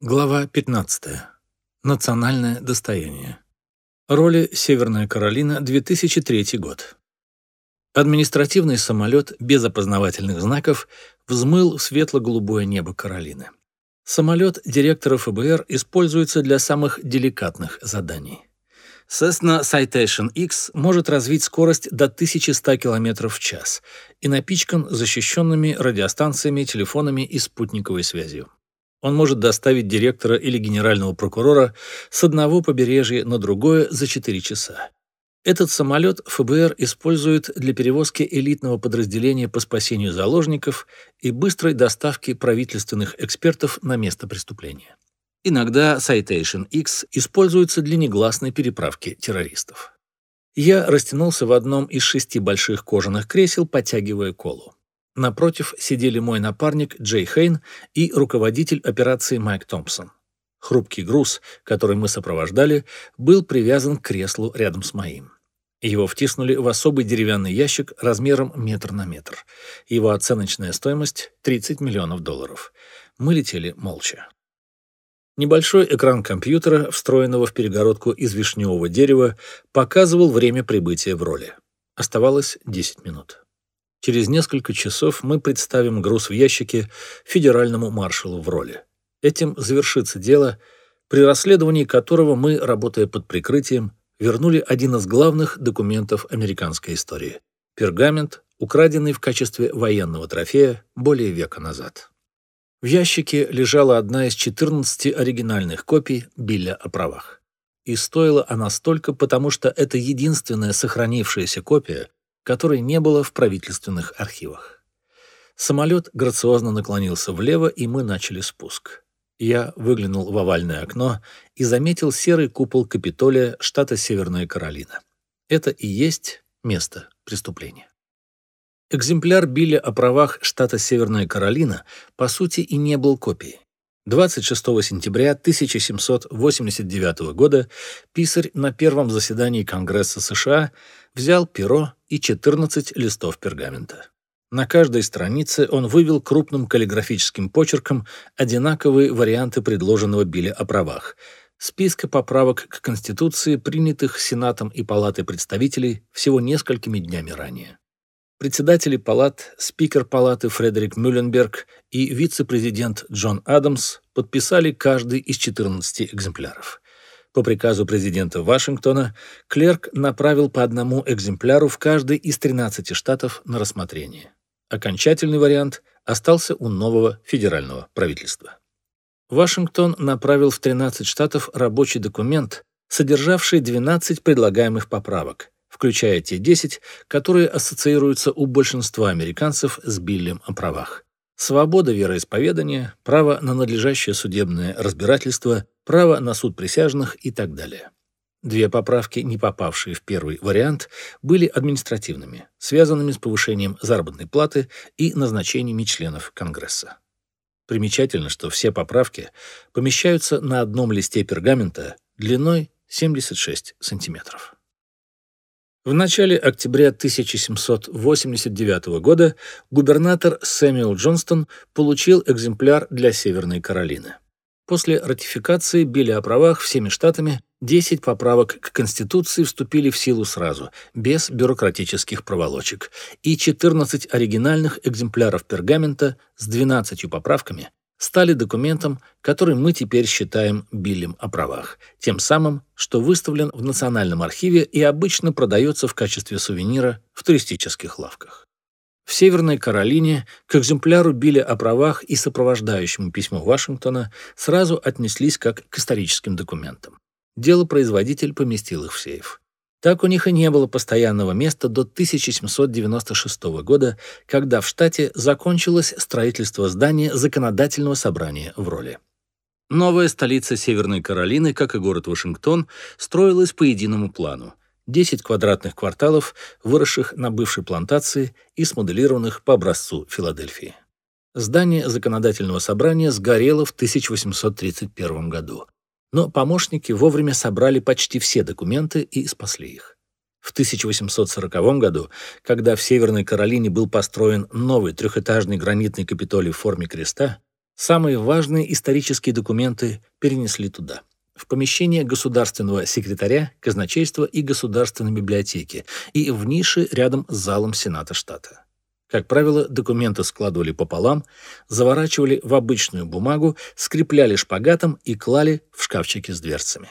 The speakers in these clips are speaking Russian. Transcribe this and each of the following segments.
Глава 15. Национальное достояние. Роли Северная Каролина, 2003 год. Административный самолет без опознавательных знаков взмыл в светло-голубое небо Каролины. Самолет директора ФБР используется для самых деликатных заданий. Cessna Citation X может развить скорость до 1100 км в час и напичкан защищенными радиостанциями, телефонами и спутниковой связью. Он может доставить директора или генерального прокурора с одного побережья на другое за 4 часа. Этот самолет ФБР использует для перевозки элитного подразделения по спасению заложников и быстрой доставки правительственных экспертов на место преступления. Иногда Citation X используется для негласной переправки террористов. Я растянулся в одном из шести больших кожаных кресел, подтягивая колу. Напротив сидели мой напарник Джей Хейн и руководитель операции Майк Томпсон. Хрупкий груз, который мы сопровождали, был привязан к креслу рядом с моим. Его втиснули в особый деревянный ящик размером метр на метр. Его оценочная стоимость — 30 миллионов долларов. Мы летели молча. Небольшой экран компьютера, встроенного в перегородку из вишневого дерева, показывал время прибытия в роли. Оставалось 10 минут. Через несколько часов мы представим груз в ящике федеральному маршалу в роли. Этим завершится дело, при расследовании которого мы, работая под прикрытием, вернули один из главных документов американской истории – пергамент, украденный в качестве военного трофея более века назад. В ящике лежала одна из 14 оригинальных копий Билля о правах. И стоила она столько, потому что это единственная сохранившаяся копия, которой не было в правительственных архивах. Самолет грациозно наклонился влево, и мы начали спуск. Я выглянул в овальное окно и заметил серый купол Капитолия штата Северная Каролина. Это и есть место преступления. Экземпляр Билля о правах штата Северная Каролина по сути и не был копией. 26 сентября 1789 года писарь на первом заседании Конгресса США взял перо и 14 листов пергамента. На каждой странице он вывел крупным каллиграфическим почерком одинаковые варианты предложенного Билля о правах, списка поправок к Конституции, принятых Сенатом и Палатой представителей всего несколькими днями ранее. Председатели палат, спикер палаты Фредерик Мюлленберг и вице-президент Джон Адамс подписали каждый из 14 экземпляров. По приказу президента Вашингтона клерк направил по одному экземпляру в каждый из 13 штатов на рассмотрение. Окончательный вариант остался у нового федерального правительства. Вашингтон направил в 13 штатов рабочий документ, содержавший 12 предлагаемых поправок – включая те 10, которые ассоциируются у большинства американцев с Биллем о правах. Свобода вероисповедания, право на надлежащее судебное разбирательство, право на суд присяжных и так далее. Две поправки, не попавшие в первый вариант, были административными, связанными с повышением заработной платы и назначениями членов Конгресса. Примечательно, что все поправки помещаются на одном листе пергамента длиной 76 сантиметров. В начале октября 1789 года губернатор Сэмюэл Джонстон получил экземпляр для Северной Каролины. После ратификации Билля о правах всеми штатами 10 поправок к Конституции вступили в силу сразу, без бюрократических проволочек, и 14 оригинальных экземпляров пергамента с 12 поправками стали документом, который мы теперь считаем Биллем о правах, тем самым, что выставлен в Национальном архиве и обычно продается в качестве сувенира в туристических лавках. В Северной Каролине к экземпляру Билля о правах и сопровождающему письму Вашингтона сразу отнеслись как к историческим документам. Делопроизводитель поместил их в сейф. Так у них и не было постоянного места до 1796 года, когда в штате закончилось строительство здания законодательного собрания в роли. Новая столица Северной Каролины, как и город Вашингтон, строилась по единому плану. 10 квадратных кварталов, выросших на бывшей плантации и смоделированных по образцу Филадельфии. Здание законодательного собрания сгорело в 1831 году но помощники вовремя собрали почти все документы и спасли их. В 1840 году, когда в Северной Каролине был построен новый трехэтажный гранитный капитолий в форме креста, Самые важные исторические документы перенесли туда в помещение государственного секретаря, казначейства и государственной библиотеки и в нише рядом с залом Сената штата. Как правило, документы складывали пополам, заворачивали в обычную бумагу, скрепляли шпагатом и клали в шкафчики с дверцами.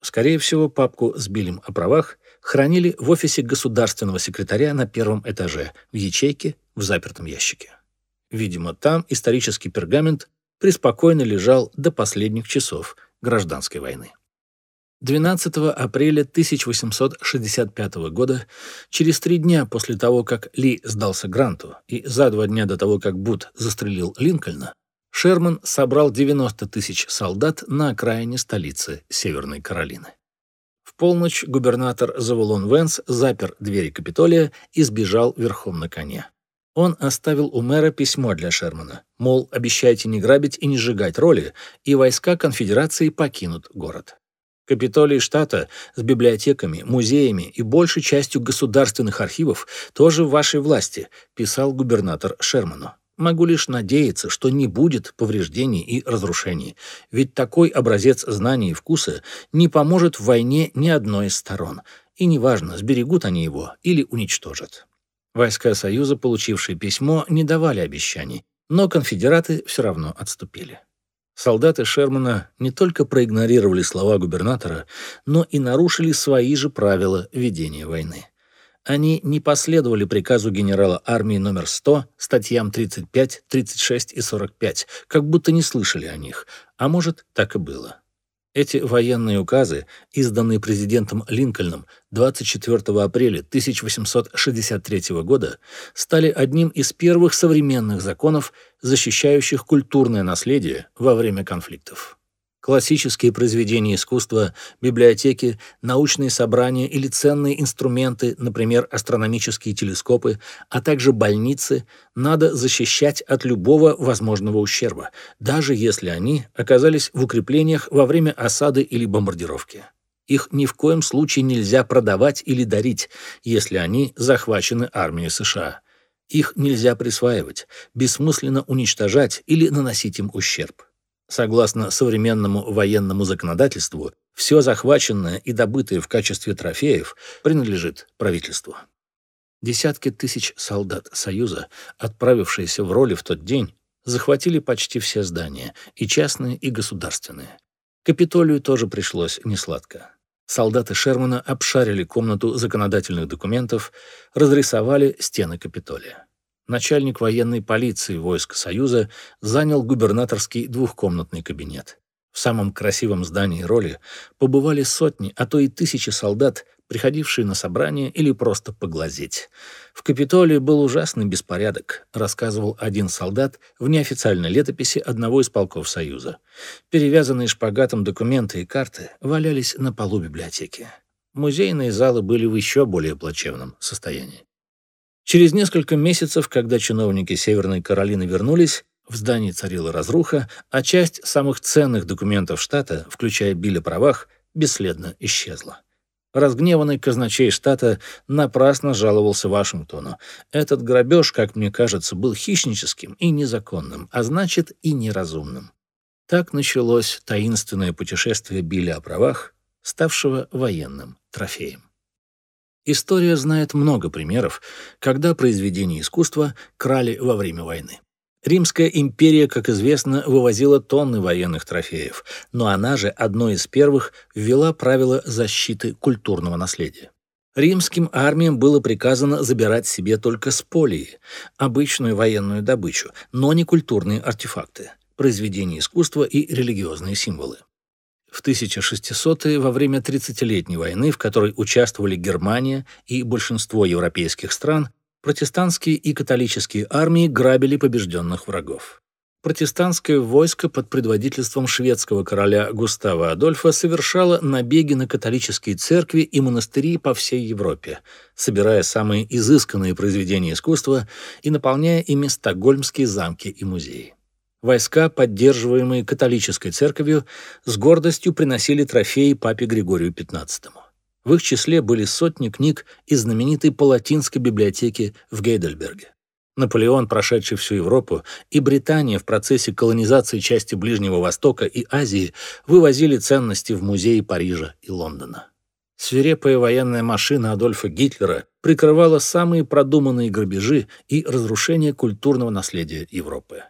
Скорее всего, папку с билем о правах хранили в офисе государственного секретаря на первом этаже, в ячейке, в запертом ящике. Видимо, там исторический пергамент преспокойно лежал до последних часов гражданской войны. 12 апреля 1865 года, через три дня после того, как Ли сдался Гранту, и за два дня до того, как Бут застрелил Линкольна, Шерман собрал 90 тысяч солдат на окраине столицы Северной Каролины. В полночь губернатор Завулон Венс запер двери Капитолия и сбежал верхом на коне. Он оставил у мэра письмо для Шермана, мол, обещайте не грабить и не сжигать роли, и войска конфедерации покинут город. Капитолий штата с библиотеками, музеями и большей частью государственных архивов тоже в вашей власти, писал губернатор Шерману. Могу лишь надеяться, что не будет повреждений и разрушений, ведь такой образец знаний и вкуса не поможет в войне ни одной из сторон, и неважно, сберегут они его или уничтожат. Войска Союза, получившие письмо, не давали обещаний, но конфедераты все равно отступили. Солдаты Шермана не только проигнорировали слова губернатора, но и нарушили свои же правила ведения войны. Они не последовали приказу генерала армии номер 100, статьям 35, 36 и 45, как будто не слышали о них, а может, так и было. Эти военные указы, изданные президентом Линкольном 24 апреля 1863 года, стали одним из первых современных законов, защищающих культурное наследие во время конфликтов классические произведения искусства, библиотеки, научные собрания или ценные инструменты, например, астрономические телескопы, а также больницы, надо защищать от любого возможного ущерба, даже если они оказались в укреплениях во время осады или бомбардировки. Их ни в коем случае нельзя продавать или дарить, если они захвачены армией США. Их нельзя присваивать, бессмысленно уничтожать или наносить им ущерб. Согласно современному военному законодательству, все захваченное и добытое в качестве трофеев принадлежит правительству. Десятки тысяч солдат Союза, отправившиеся в роли в тот день, захватили почти все здания, и частные, и государственные. Капитолию тоже пришлось несладко. Солдаты Шермана обшарили комнату законодательных документов, разрисовали стены Капитолия начальник военной полиции войск Союза занял губернаторский двухкомнатный кабинет. В самом красивом здании роли побывали сотни, а то и тысячи солдат, приходившие на собрание или просто поглазеть. В Капитолии был ужасный беспорядок, рассказывал один солдат в неофициальной летописи одного из полков Союза. Перевязанные шпагатом документы и карты валялись на полу библиотеки. Музейные залы были в еще более плачевном состоянии. Через несколько месяцев, когда чиновники Северной Каролины вернулись, в здании царила разруха, а часть самых ценных документов штата, включая Билли правах, бесследно исчезла. Разгневанный казначей штата напрасно жаловался Вашингтону. Этот грабеж, как мне кажется, был хищническим и незаконным, а значит и неразумным. Так началось таинственное путешествие Билли о правах, ставшего военным трофеем. История знает много примеров, когда произведения искусства крали во время войны. Римская империя, как известно, вывозила тонны военных трофеев, но она же одной из первых ввела правила защиты культурного наследия. Римским армиям было приказано забирать себе только сполии, обычную военную добычу, но не культурные артефакты, произведения искусства и религиозные символы. В 1600-е, во время 30-летней войны, в которой участвовали Германия и большинство европейских стран, протестантские и католические армии грабили побежденных врагов. Протестантское войско под предводительством шведского короля Густава Адольфа совершало набеги на католические церкви и монастыри по всей Европе, собирая самые изысканные произведения искусства и наполняя ими стокгольмские замки и музеи. Войска, поддерживаемые католической церковью, с гордостью приносили трофеи папе Григорию XV. В их числе были сотни книг из знаменитой палатинской библиотеки в Гейдельберге. Наполеон, прошедший всю Европу, и Британия в процессе колонизации части Ближнего Востока и Азии вывозили ценности в музеи Парижа и Лондона. Свирепая военная машина Адольфа Гитлера прикрывала самые продуманные грабежи и разрушение культурного наследия Европы.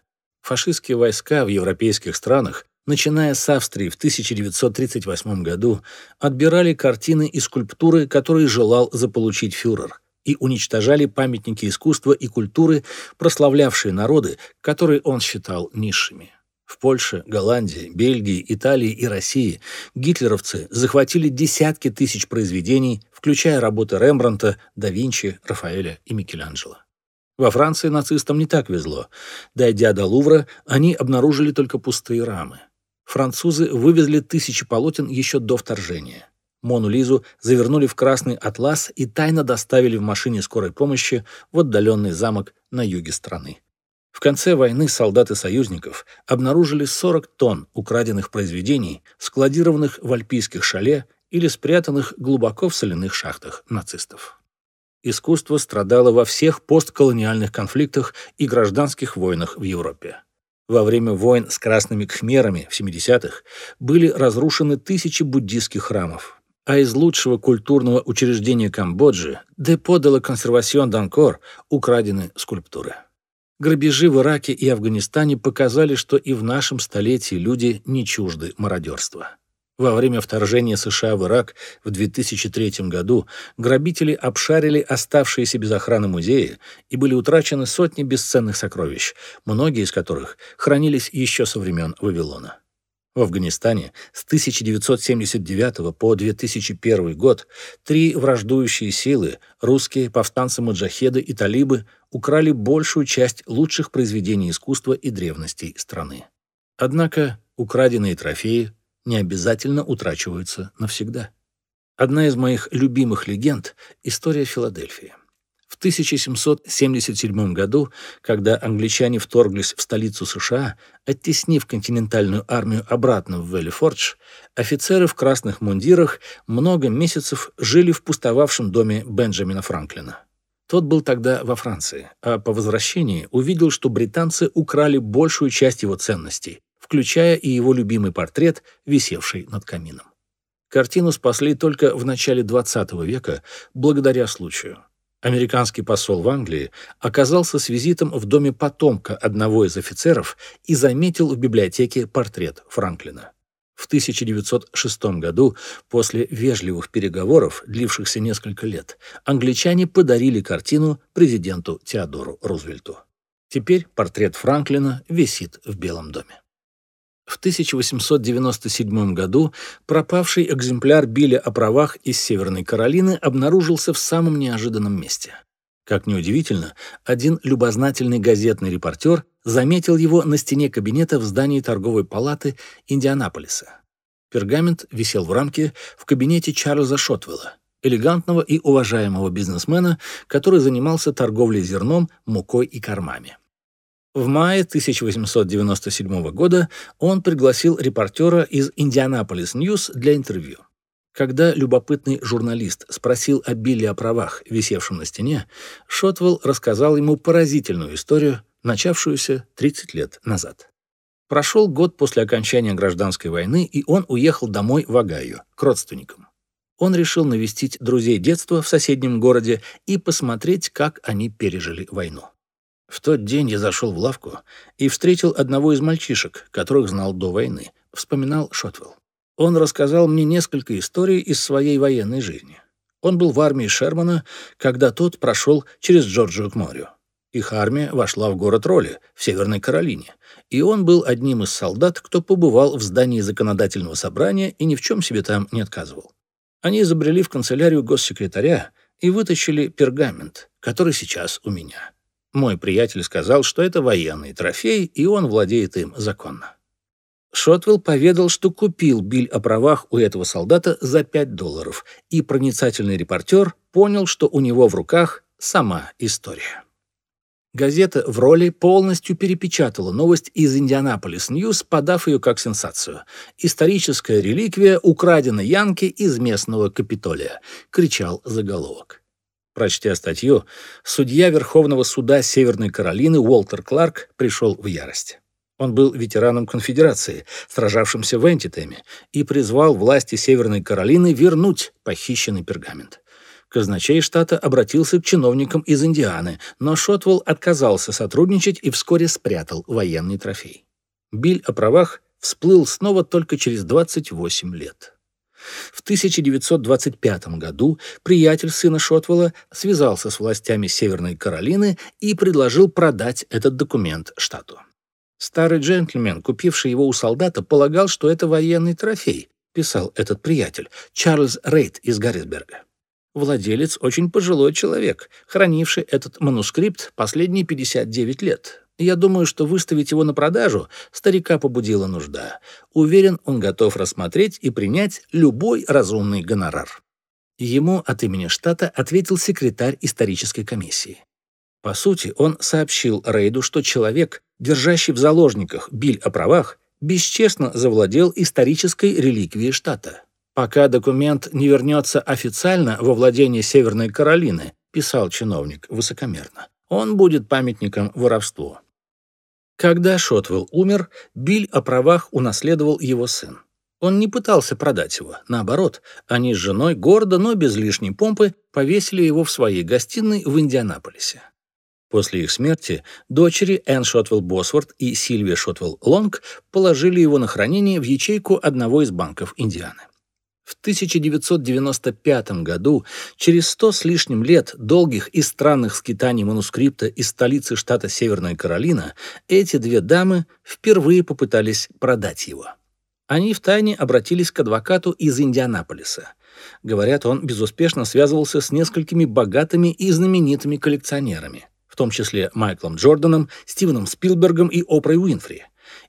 Фашистские войска в европейских странах, начиная с Австрии в 1938 году, отбирали картины и скульптуры, которые желал заполучить фюрер – и уничтожали памятники искусства и культуры, прославлявшие народы, которые он считал низшими. В Польше, Голландии, Бельгии, Италии и России гитлеровцы захватили десятки тысяч произведений, включая работы Рембрандта, да Винчи, Рафаэля и Микеланджело. Во Франции нацистам не так везло. Дойдя до Лувра, они обнаружили только пустые рамы. Французы вывезли тысячи полотен еще до вторжения. Мону Лизу завернули в красный атлас и тайно доставили в машине скорой помощи в отдаленный замок на юге страны. В конце войны солдаты союзников обнаружили 40 тонн украденных произведений, складированных в альпийских шале или спрятанных глубоко в соляных шахтах нацистов. Искусство страдало во всех постколониальных конфликтах и гражданских войнах в Европе. Во время войн с красными кхмерами в 70-х были разрушены тысячи буддийских храмов, а из лучшего культурного учреждения Камбоджи, Депо де ла Консервасьон Данкор, украдены скульптуры. Грабежи в Ираке и Афганистане показали, что и в нашем столетии люди не чужды мародерства. Во время вторжения США в Ирак в 2003 году грабители обшарили оставшиеся без охраны музеи и были утрачены сотни бесценных сокровищ, многие из которых хранились еще со времен Вавилона. В Афганистане с 1979 по 2001 год три враждующие силы – русские, повстанцы-маджахеды и талибы – украли большую часть лучших произведений искусства и древностей страны. Однако украденные трофеи не обязательно утрачиваются навсегда. Одна из моих любимых легенд – история Филадельфии. В 1777 году, когда англичане вторглись в столицу США, оттеснив континентальную армию обратно в Веллифордж, офицеры в красных мундирах много месяцев жили в пустовавшем доме Бенджамина Франклина. Тот был тогда во Франции, а по возвращении увидел, что британцы украли большую часть его ценностей, включая и его любимый портрет, висевший над камином. Картину спасли только в начале XX века благодаря случаю. Американский посол в Англии оказался с визитом в доме потомка одного из офицеров и заметил в библиотеке портрет Франклина. В 1906 году, после вежливых переговоров, длившихся несколько лет, англичане подарили картину президенту Теодору Рузвельту. Теперь портрет Франклина висит в Белом доме. В 1897 году пропавший экземпляр Билля о правах из Северной Каролины обнаружился в самом неожиданном месте. Как неудивительно, один любознательный газетный репортер заметил его на стене кабинета в здании торговой палаты Индианаполиса. Пергамент висел в рамке в кабинете Чарльза Шотвелла, элегантного и уважаемого бизнесмена, который занимался торговлей зерном, мукой и кормами. В мае 1897 года он пригласил репортера из Индианаполис Ньюс для интервью. Когда любопытный журналист спросил о Билле о правах, висевшем на стене, Шотвелл рассказал ему поразительную историю, начавшуюся 30 лет назад. Прошел год после окончания гражданской войны, и он уехал домой в Огайо, к родственникам. Он решил навестить друзей детства в соседнем городе и посмотреть, как они пережили войну. В тот день я зашел в лавку и встретил одного из мальчишек, которых знал до войны, вспоминал Шотвелл. Он рассказал мне несколько историй из своей военной жизни. Он был в армии Шермана, когда тот прошел через Джорджию к морю. Их армия вошла в город Роли в Северной Каролине, и он был одним из солдат, кто побывал в здании законодательного собрания и ни в чем себе там не отказывал. Они забрели в канцелярию госсекретаря и вытащили пергамент, который сейчас у меня. Мой приятель сказал, что это военный трофей, и он владеет им законно. Шотвелл поведал, что купил биль о правах у этого солдата за 5 долларов, и проницательный репортер понял, что у него в руках сама история. Газета в Роли полностью перепечатала новость из Индианаполис Ньюс, подав ее как сенсацию. «Историческая реликвия украдена Янки из местного Капитолия», — кричал заголовок. Прочтя статью, судья Верховного суда Северной Каролины Уолтер Кларк пришел в ярость. Он был ветераном конфедерации, сражавшимся в Антитеме, и призвал власти Северной Каролины вернуть похищенный пергамент. Казначей штата обратился к чиновникам из Индианы, но Шотвелл отказался сотрудничать и вскоре спрятал военный трофей. Биль о правах всплыл снова только через 28 лет. В 1925 году приятель сына Шотвелла связался с властями Северной Каролины и предложил продать этот документ штату. Старый джентльмен, купивший его у солдата, полагал, что это военный трофей, писал этот приятель, Чарльз Рейд из Гаррисберга. Владелец очень пожилой человек, хранивший этот манускрипт последние 59 лет. Я думаю, что выставить его на продажу старика побудила нужда. Уверен, он готов рассмотреть и принять любой разумный гонорар. Ему от имени штата ответил секретарь исторической комиссии. По сути, он сообщил Рейду, что человек, держащий в заложниках биль о правах, бесчестно завладел исторической реликвией штата. Пока документ не вернется официально во владение Северной Каролины, писал чиновник высокомерно, он будет памятником воровству. Когда Шотвелл умер, биль о правах унаследовал его сын. Он не пытался продать его. Наоборот, они с женой гордо, но без лишней помпы повесили его в своей гостиной в Индианаполисе. После их смерти дочери Энн Шотвелл Босворт и Сильвия Шотвелл Лонг положили его на хранение в ячейку одного из банков Индианы. В 1995 году, через сто с лишним лет долгих и странных скитаний манускрипта из столицы штата Северная Каролина, эти две дамы впервые попытались продать его. Они втайне обратились к адвокату из Индианаполиса. Говорят, он безуспешно связывался с несколькими богатыми и знаменитыми коллекционерами, в том числе Майклом Джорданом, Стивеном Спилбергом и Опрой Уинфри.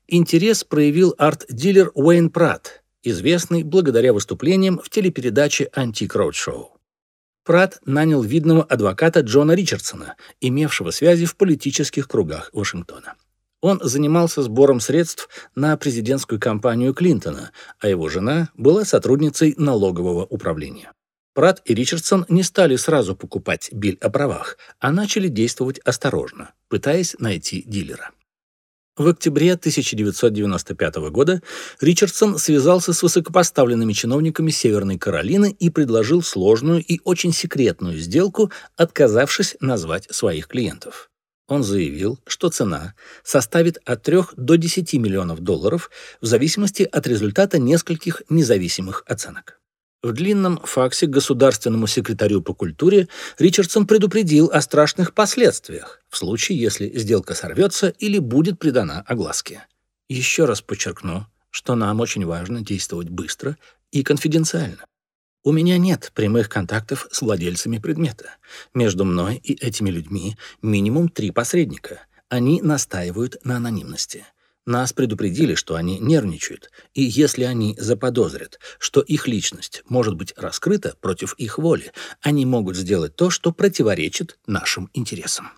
Интерес проявил арт-дилер Уэйн Пратт, известный благодаря выступлениям в телепередаче «Антик Роудшоу». Нанял видного адвоката Джона Ричардсона, имевшего связи в политических кругах Вашингтона. Он занимался сбором средств на президентскую кампанию Клинтона, а его жена была сотрудницей налогового управления. Прат и Ричардсон не стали сразу покупать биль о правах, а начали действовать осторожно, пытаясь найти дилера. В октябре 1995 года Ричардсон связался с высокопоставленными чиновниками Северной Каролины и предложил сложную и очень секретную сделку, отказавшись назвать своих клиентов. Он заявил, что цена составит от 3 до 10 миллионов долларов в зависимости от результата нескольких независимых оценок. В длинном факсе государственному секретарю по культуре Ричардсон предупредил о страшных последствиях в случае, если сделка сорвется или будет придана огласке. Еще раз подчеркну, что нам очень важно действовать быстро и конфиденциально. У меня нет прямых контактов с владельцами предмета. Между мной и этими людьми минимум три посредника. Они настаивают на анонимности. Нас предупредили, что они нервничают, и если они заподозрят, что их личность может быть раскрыта против их воли, они могут сделать то, что противоречит нашим интересам.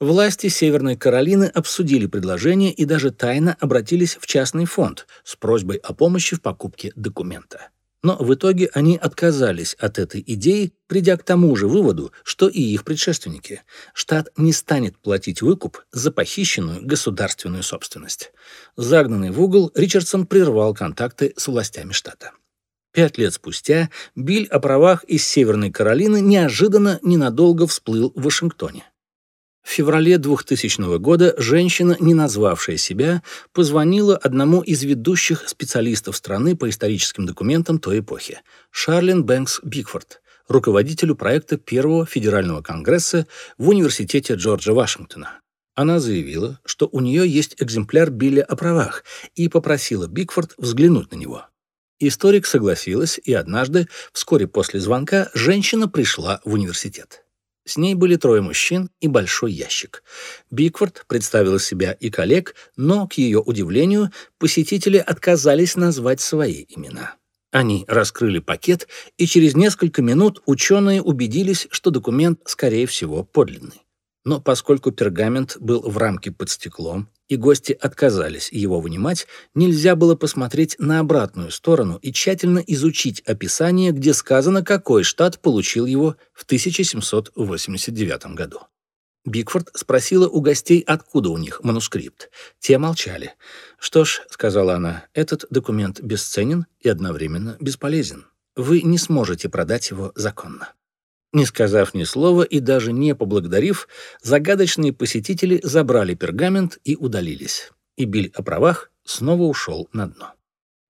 Власти Северной Каролины обсудили предложение и даже тайно обратились в частный фонд с просьбой о помощи в покупке документа. Но в итоге они отказались от этой идеи, придя к тому же выводу, что и их предшественники. Штат не станет платить выкуп за похищенную государственную собственность. Загнанный в угол, Ричардсон прервал контакты с властями штата. Пять лет спустя Биль о правах из Северной Каролины неожиданно ненадолго всплыл в Вашингтоне. В феврале 2000 года женщина, не назвавшая себя, позвонила одному из ведущих специалистов страны по историческим документам той эпохи, Шарлин Бэнкс Бигфорд, руководителю проекта Первого федерального конгресса в Университете Джорджа Вашингтона. Она заявила, что у нее есть экземпляр Билля о правах и попросила Бигфорд взглянуть на него. Историк согласилась, и однажды, вскоре после звонка, женщина пришла в университет. С ней были трое мужчин и большой ящик. Бигфорд представила себя и коллег, но, к ее удивлению, посетители отказались назвать свои имена. Они раскрыли пакет, и через несколько минут ученые убедились, что документ, скорее всего, подлинный. Но поскольку пергамент был в рамке под стеклом, и гости отказались его вынимать, нельзя было посмотреть на обратную сторону и тщательно изучить описание, где сказано, какой штат получил его в 1789 году. Бигфорд спросила у гостей, откуда у них манускрипт. Те молчали. «Что ж», — сказала она, — «этот документ бесценен и одновременно бесполезен. Вы не сможете продать его законно». Не сказав ни слова и даже не поблагодарив, загадочные посетители забрали пергамент и удалились. И Биль о правах снова ушел на дно.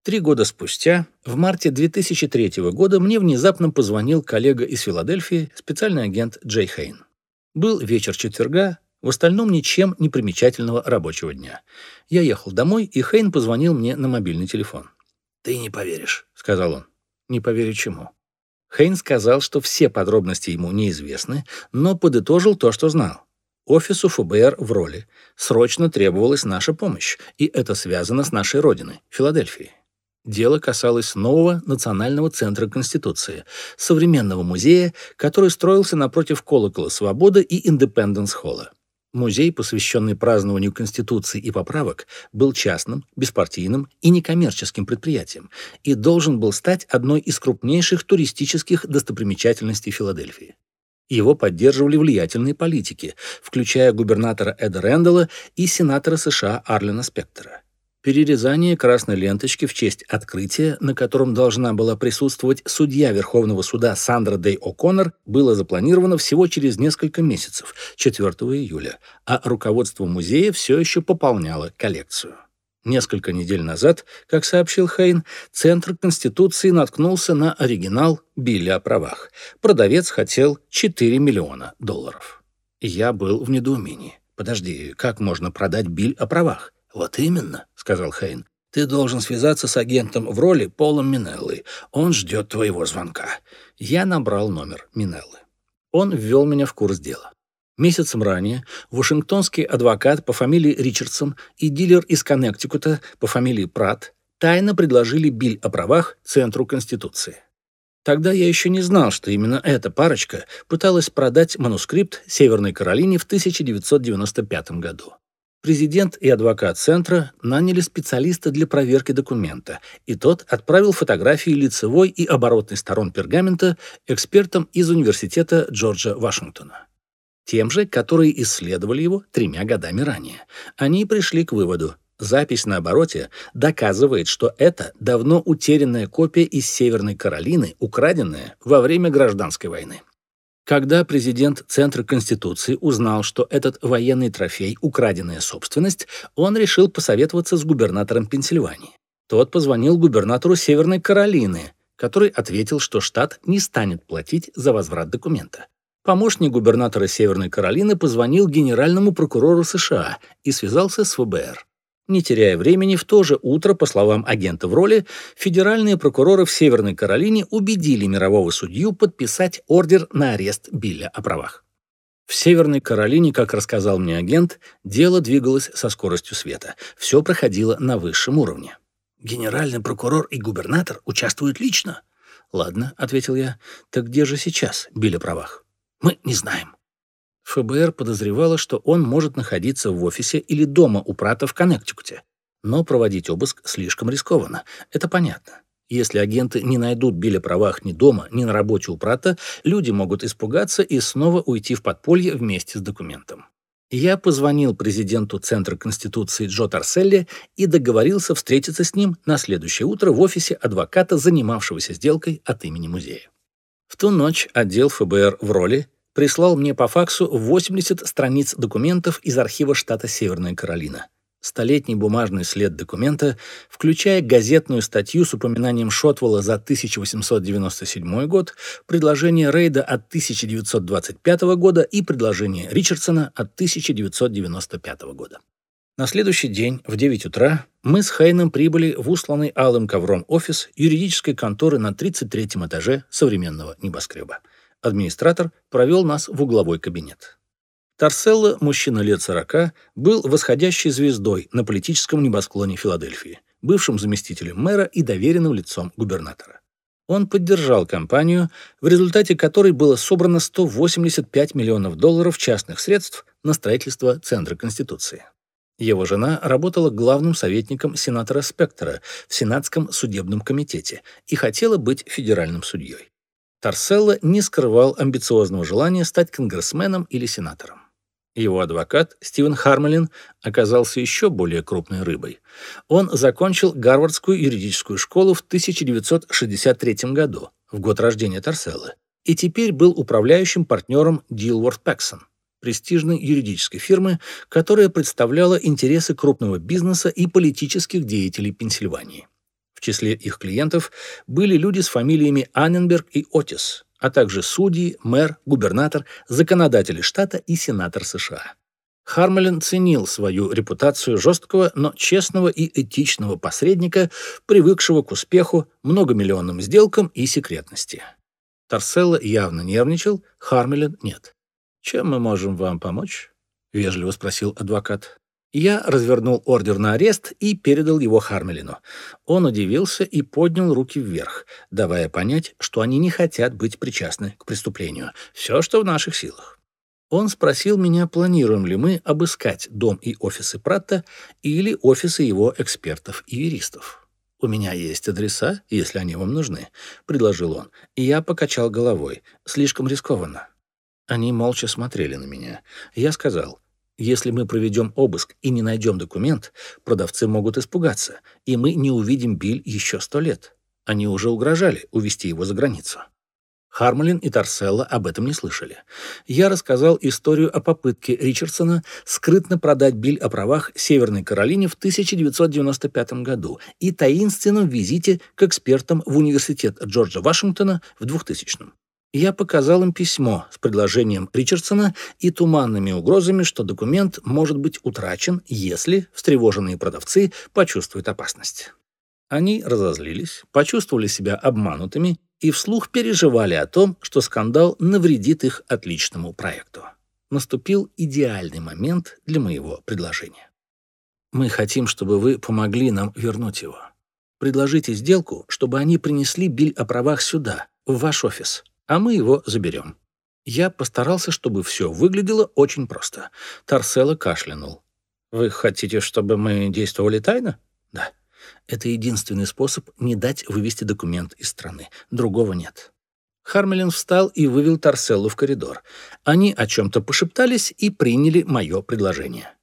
Три года спустя, в марте 2003 года, мне внезапно позвонил коллега из Филадельфии, специальный агент Джей Хейн. Был вечер четверга, в остальном ничем не примечательного рабочего дня. Я ехал домой, и Хейн позвонил мне на мобильный телефон. «Ты не поверишь», — сказал он. «Не поверю чему?» Хейн сказал, что все подробности ему неизвестны, но подытожил то, что знал. Офису ФБР в роли срочно требовалась наша помощь, и это связано с нашей родиной, Филадельфией. Дело касалось нового Национального центра Конституции, современного музея, который строился напротив колокола Свободы и Индепенденс-холла. Музей, посвященный празднованию Конституции и поправок, был частным, беспартийным и некоммерческим предприятием и должен был стать одной из крупнейших туристических достопримечательностей Филадельфии. Его поддерживали влиятельные политики, включая губернатора Эда Рэндалла и сенатора США Арлена Спектора. Перерезание красной ленточки в честь открытия, на котором должна была присутствовать судья Верховного суда Сандра Дэй О'Коннор, было запланировано всего через несколько месяцев, 4 июля, а руководство музея все еще пополняло коллекцию. Несколько недель назад, как сообщил Хейн, Центр Конституции наткнулся на оригинал Билли о правах. Продавец хотел 4 миллиона долларов. Я был в недоумении. Подожди, как можно продать Биль о правах? «Вот именно», — сказал Хейн. «Ты должен связаться с агентом в роли Полом Минеллы. Он ждет твоего звонка». Я набрал номер Минеллы. Он ввел меня в курс дела. Месяцем ранее вашингтонский адвокат по фамилии Ричардсон и дилер из Коннектикута по фамилии Пратт тайно предложили биль о правах Центру Конституции. Тогда я еще не знал, что именно эта парочка пыталась продать манускрипт Северной Каролине в 1995 году. Президент и адвокат центра наняли специалиста для проверки документа, и тот отправил фотографии лицевой и оборотной сторон пергамента экспертам из Университета Джорджа Вашингтона. Тем же, которые исследовали его тремя годами ранее. Они пришли к выводу, запись на обороте доказывает, что это давно утерянная копия из Северной Каролины, украденная во время гражданской войны. Когда президент Центра Конституции узнал, что этот военный трофей – украденная собственность, он решил посоветоваться с губернатором Пенсильвании. Тот позвонил губернатору Северной Каролины, который ответил, что штат не станет платить за возврат документа. Помощник губернатора Северной Каролины позвонил генеральному прокурору США и связался с ФБР. Не теряя времени, в то же утро, по словам агента в роли, федеральные прокуроры в Северной Каролине убедили мирового судью подписать ордер на арест Билля о правах. В Северной Каролине, как рассказал мне агент, дело двигалось со скоростью света. Все проходило на высшем уровне. «Генеральный прокурор и губернатор участвуют лично?» «Ладно», — ответил я. «Так где же сейчас Биль о правах?» «Мы не знаем. ФБР подозревало, что он может находиться в офисе или дома у Прата в Коннектикуте. Но проводить обыск слишком рискованно. Это понятно. Если агенты не найдут Билля правах ни дома, ни на работе у Прата, люди могут испугаться и снова уйти в подполье вместе с документом. Я позвонил президенту Центра Конституции Джо Тарселли и договорился встретиться с ним на следующее утро в офисе адвоката, занимавшегося сделкой от имени музея. В ту ночь отдел ФБР в роли прислал мне по факсу 80 страниц документов из архива штата Северная Каролина. Столетний бумажный след документа, включая газетную статью с упоминанием Шотвелла за 1897 год, предложение Рейда от 1925 года и предложение Ричардсона от 1995 года. На следующий день в 9 утра мы с Хайном прибыли в усланный алым ковром офис юридической конторы на 33 этаже современного небоскреба. Администратор провел нас в угловой кабинет. Тарселло, мужчина лет сорока, был восходящей звездой на политическом небосклоне Филадельфии, бывшим заместителем мэра и доверенным лицом губернатора. Он поддержал кампанию, в результате которой было собрано 185 миллионов долларов частных средств на строительство Центра Конституции. Его жена работала главным советником сенатора Спектора в Сенатском судебном комитете и хотела быть федеральным судьей. Тарселла не скрывал амбициозного желания стать конгрессменом или сенатором. Его адвокат Стивен Хармелин оказался еще более крупной рыбой. Он закончил Гарвардскую юридическую школу в 1963 году, в год рождения Тарселлы, и теперь был управляющим партнером Дилворth Пэксон, престижной юридической фирмы, которая представляла интересы крупного бизнеса и политических деятелей Пенсильвании. В числе их клиентов были люди с фамилиями Анненберг и Отис, а также судьи, мэр, губернатор, законодатели штата и сенатор США. Хармелин ценил свою репутацию жесткого, но честного и этичного посредника, привыкшего к успеху, многомиллионным сделкам и секретности. Тарселла явно нервничал, Хармелин нет. «Чем мы можем вам помочь?» — вежливо спросил адвокат. Я развернул ордер на арест и передал его Хармелину. Он удивился и поднял руки вверх, давая понять, что они не хотят быть причастны к преступлению. Все, что в наших силах. Он спросил меня, планируем ли мы обыскать дом и офисы Пратта или офисы его экспертов и юристов. «У меня есть адреса, если они вам нужны», — предложил он. И я покачал головой. «Слишком рискованно». Они молча смотрели на меня. Я сказал, если мы проведем обыск и не найдем документ, продавцы могут испугаться, и мы не увидим Биль еще сто лет. Они уже угрожали увезти его за границу. Хармлин и Тарселла об этом не слышали. Я рассказал историю о попытке Ричардсона скрытно продать Биль о правах Северной Каролине в 1995 году и таинственном визите к экспертам в университет Джорджа Вашингтона в 2000 -м. Я показал им письмо с предложением Ричардсона и туманными угрозами, что документ может быть утрачен, если встревоженные продавцы почувствуют опасность. Они разозлились, почувствовали себя обманутыми и вслух переживали о том, что скандал навредит их отличному проекту. Наступил идеальный момент для моего предложения. Мы хотим, чтобы вы помогли нам вернуть его. Предложите сделку, чтобы они принесли биль о правах сюда, в ваш офис а мы его заберем. Я постарался, чтобы все выглядело очень просто. Тарселла кашлянул. «Вы хотите, чтобы мы действовали тайно?» «Да. Это единственный способ не дать вывести документ из страны. Другого нет». Хармелин встал и вывел Тарселлу в коридор. Они о чем-то пошептались и приняли мое предложение.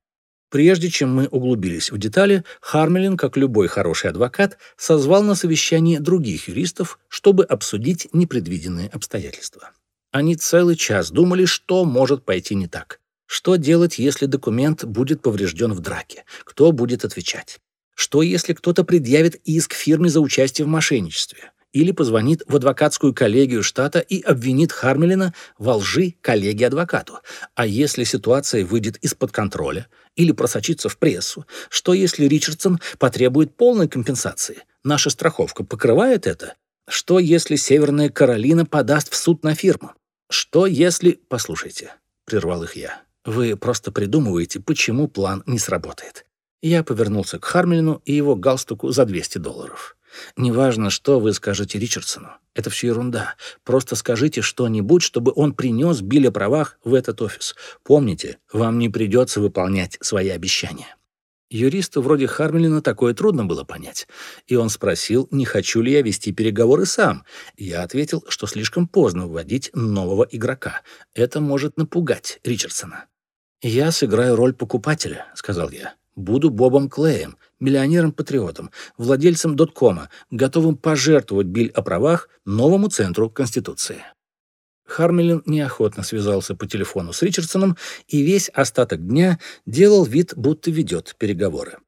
Прежде чем мы углубились в детали, Хармелин, как любой хороший адвокат, созвал на совещание других юристов, чтобы обсудить непредвиденные обстоятельства. Они целый час думали, что может пойти не так. Что делать, если документ будет поврежден в драке? Кто будет отвечать? Что, если кто-то предъявит иск фирме за участие в мошенничестве? Или позвонит в адвокатскую коллегию штата и обвинит Хармелина во лжи коллеге-адвокату? А если ситуация выйдет из-под контроля? или просочиться в прессу. Что если Ричардсон потребует полной компенсации? Наша страховка покрывает это? Что если Северная Каролина подаст в суд на фирму? Что если... Послушайте, прервал их я. Вы просто придумываете, почему план не сработает. Я повернулся к Хармелину и его галстуку за 200 долларов. Неважно, что вы скажете Ричардсону. Это все ерунда. Просто скажите что-нибудь, чтобы он принес Билли правах в этот офис. Помните, вам не придется выполнять свои обещания. Юристу вроде Хармелина такое трудно было понять. И он спросил, не хочу ли я вести переговоры сам. Я ответил, что слишком поздно вводить нового игрока. Это может напугать Ричардсона. «Я сыграю роль покупателя», — сказал я. «Буду Бобом Клеем, миллионером-патриотом, владельцем доткома, готовым пожертвовать биль о правах новому центру Конституции. Хармелин неохотно связался по телефону с Ричардсоном и весь остаток дня делал вид, будто ведет переговоры.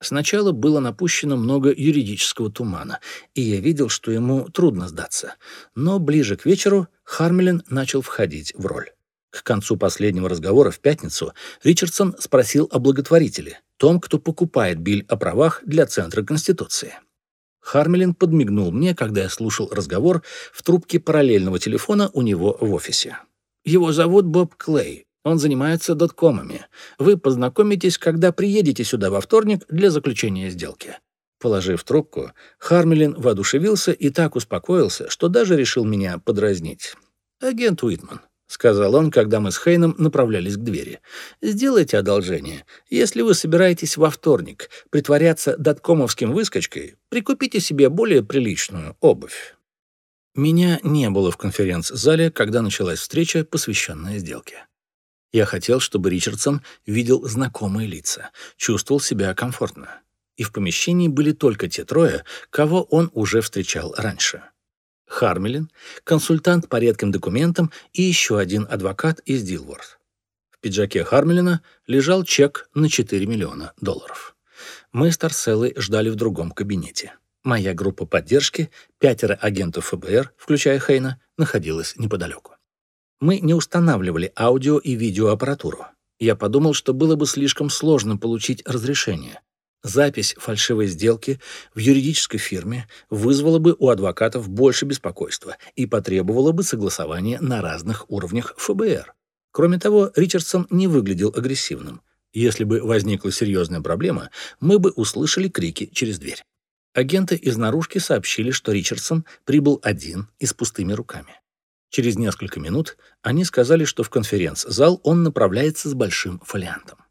Сначала было напущено много юридического тумана, и я видел, что ему трудно сдаться. Но ближе к вечеру Хармелин начал входить в роль. К концу последнего разговора в пятницу Ричардсон спросил о благотворителе, том, кто покупает биль о правах для Центра Конституции. Хармелин подмигнул мне, когда я слушал разговор в трубке параллельного телефона у него в офисе. Его зовут Боб Клей. Он занимается доткомами. Вы познакомитесь, когда приедете сюда во вторник для заключения сделки. Положив трубку, Хармелин воодушевился и так успокоился, что даже решил меня подразнить. «Агент Уитман, — сказал он, когда мы с Хейном направлялись к двери. «Сделайте одолжение. Если вы собираетесь во вторник притворяться доткомовским выскочкой, прикупите себе более приличную обувь». Меня не было в конференц-зале, когда началась встреча, посвященная сделке. Я хотел, чтобы Ричардсон видел знакомые лица, чувствовал себя комфортно. И в помещении были только те трое, кого он уже встречал раньше. Хармелин, консультант по редким документам и еще один адвокат из Дилворд. В пиджаке Хармелина лежал чек на 4 миллиона долларов. Мы с Тарселой ждали в другом кабинете. Моя группа поддержки, пятеро агентов ФБР, включая Хейна, находилась неподалеку. Мы не устанавливали аудио и видеоаппаратуру. Я подумал, что было бы слишком сложно получить разрешение. Запись фальшивой сделки в юридической фирме вызвала бы у адвокатов больше беспокойства и потребовала бы согласования на разных уровнях ФБР. Кроме того, Ричардсон не выглядел агрессивным. Если бы возникла серьезная проблема, мы бы услышали крики через дверь. Агенты из наружки сообщили, что Ричардсон прибыл один и с пустыми руками. Через несколько минут они сказали, что в конференц-зал он направляется с большим фолиантом.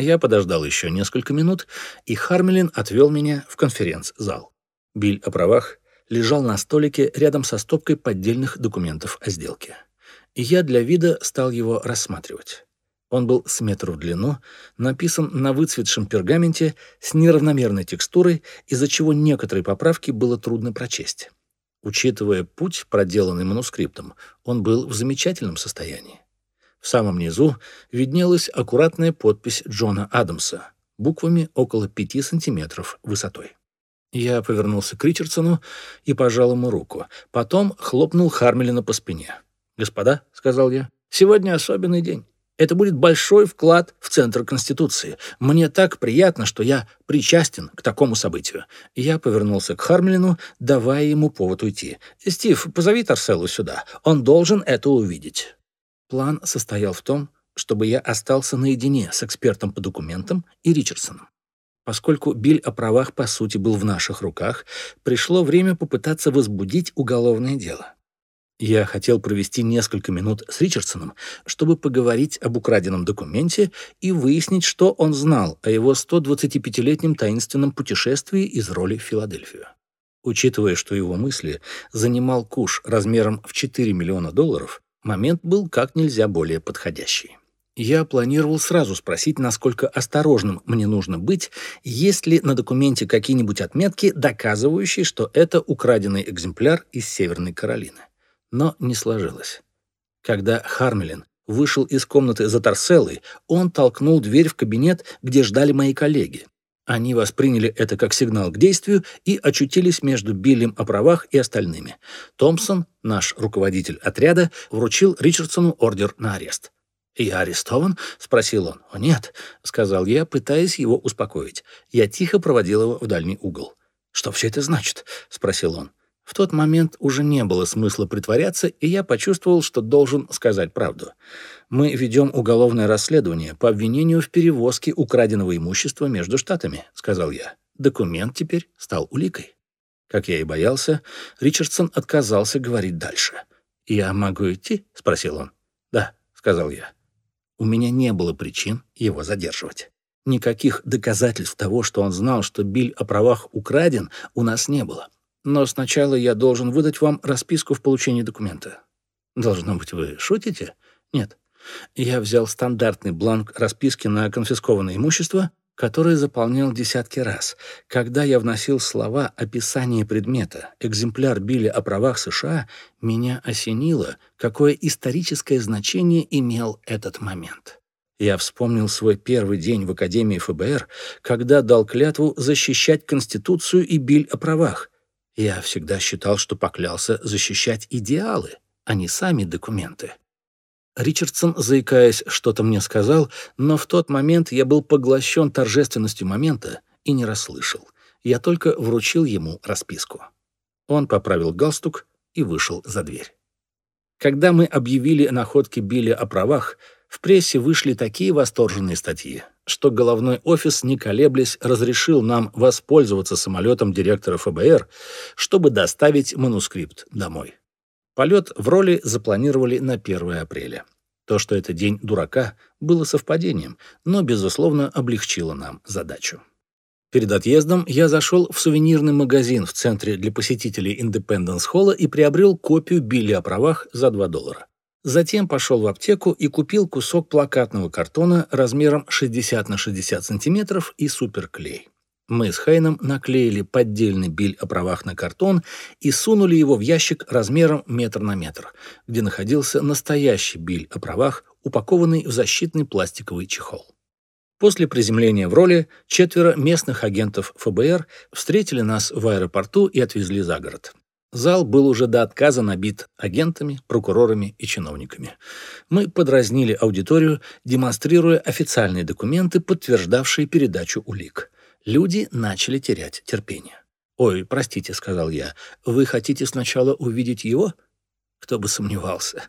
Я подождал еще несколько минут, и Хармелин отвел меня в конференц-зал. Биль о правах лежал на столике рядом со стопкой поддельных документов о сделке. И я для вида стал его рассматривать. Он был с метр в длину, написан на выцветшем пергаменте с неравномерной текстурой, из-за чего некоторые поправки было трудно прочесть. Учитывая путь, проделанный манускриптом, он был в замечательном состоянии. В самом низу виднелась аккуратная подпись Джона Адамса, буквами около пяти сантиметров высотой. Я повернулся к Ричардсону и пожал ему руку. Потом хлопнул Хармелина по спине. «Господа», — сказал я, — «сегодня особенный день. Это будет большой вклад в Центр Конституции. Мне так приятно, что я причастен к такому событию. Я повернулся к Хармлину, давая ему повод уйти. «Стив, позови Тарселу сюда. Он должен это увидеть». План состоял в том, чтобы я остался наедине с экспертом по документам и Ричардсоном. Поскольку Биль о правах, по сути, был в наших руках, пришло время попытаться возбудить уголовное дело. Я хотел провести несколько минут с Ричардсоном, чтобы поговорить об украденном документе и выяснить, что он знал о его 125-летнем таинственном путешествии из роли в Филадельфию. Учитывая, что его мысли занимал куш размером в 4 миллиона долларов, момент был как нельзя более подходящий. Я планировал сразу спросить, насколько осторожным мне нужно быть, есть ли на документе какие-нибудь отметки, доказывающие, что это украденный экземпляр из Северной Каролины но не сложилось. Когда Хармелин вышел из комнаты за Тарселой, он толкнул дверь в кабинет, где ждали мои коллеги. Они восприняли это как сигнал к действию и очутились между Биллем о правах и остальными. Томпсон, наш руководитель отряда, вручил Ричардсону ордер на арест. «Я арестован?» — спросил он. «О, нет», — сказал я, пытаясь его успокоить. Я тихо проводил его в дальний угол. «Что все это значит?» — спросил он. В тот момент уже не было смысла притворяться, и я почувствовал, что должен сказать правду. Мы ведем уголовное расследование по обвинению в перевозке украденного имущества между штатами, сказал я. Документ теперь стал уликой. Как я и боялся, Ричардсон отказался говорить дальше. «Я могу идти?» — спросил он. «Да», — сказал я. У меня не было причин его задерживать. Никаких доказательств того, что он знал, что Биль о правах украден, у нас не было. Но сначала я должен выдать вам расписку в получении документа. Должно быть, вы шутите? Нет. Я взял стандартный бланк расписки на конфискованное имущество, который заполнял десятки раз. Когда я вносил слова описание предмета, экземпляр Билли о правах США, меня осенило, какое историческое значение имел этот момент. Я вспомнил свой первый день в Академии ФБР, когда дал клятву защищать Конституцию и Биль о правах. Я всегда считал, что поклялся защищать идеалы, а не сами документы. Ричардсон, заикаясь, что-то мне сказал, но в тот момент я был поглощен торжественностью момента и не расслышал. Я только вручил ему расписку. Он поправил галстук и вышел за дверь. Когда мы объявили находки Билли о правах, в прессе вышли такие восторженные статьи, что головной офис, не колеблясь, разрешил нам воспользоваться самолетом директора ФБР, чтобы доставить манускрипт домой. Полет в роли запланировали на 1 апреля. То, что это день дурака, было совпадением, но, безусловно, облегчило нам задачу. Перед отъездом я зашел в сувенирный магазин в центре для посетителей Independence Холла и приобрел копию Билли о правах за 2 доллара. Затем пошел в аптеку и купил кусок плакатного картона размером 60 на 60 сантиметров и суперклей. Мы с Хейном наклеили поддельный биль о правах на картон и сунули его в ящик размером метр на метр, где находился настоящий биль о правах, упакованный в защитный пластиковый чехол. После приземления в роли четверо местных агентов ФБР встретили нас в аэропорту и отвезли за город. Зал был уже до отказа набит агентами, прокурорами и чиновниками. Мы подразнили аудиторию, демонстрируя официальные документы, подтверждавшие передачу улик люди начали терять терпение. «Ой, простите», — сказал я, — «вы хотите сначала увидеть его?» Кто бы сомневался.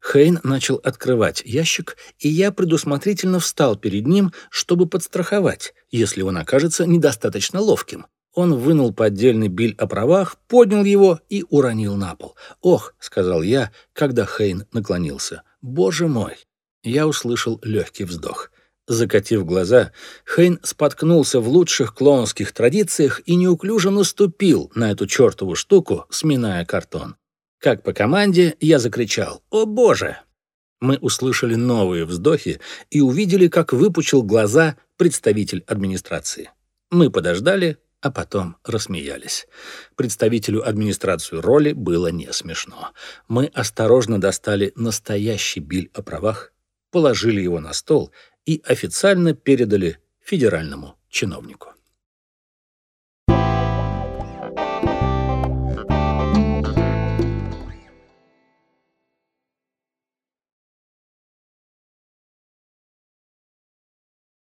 Хейн начал открывать ящик, и я предусмотрительно встал перед ним, чтобы подстраховать, если он окажется недостаточно ловким. Он вынул поддельный биль о правах, поднял его и уронил на пол. «Ох», — сказал я, когда Хейн наклонился, — «боже мой!» Я услышал легкий вздох. Закатив глаза, Хейн споткнулся в лучших клоунских традициях и неуклюже наступил на эту чертову штуку, сминая картон. Как по команде, я закричал «О боже!». Мы услышали новые вздохи и увидели, как выпучил глаза представитель администрации. Мы подождали, а потом рассмеялись. Представителю администрации роли было не смешно. Мы осторожно достали настоящий биль о правах, положили его на стол и официально передали федеральному чиновнику.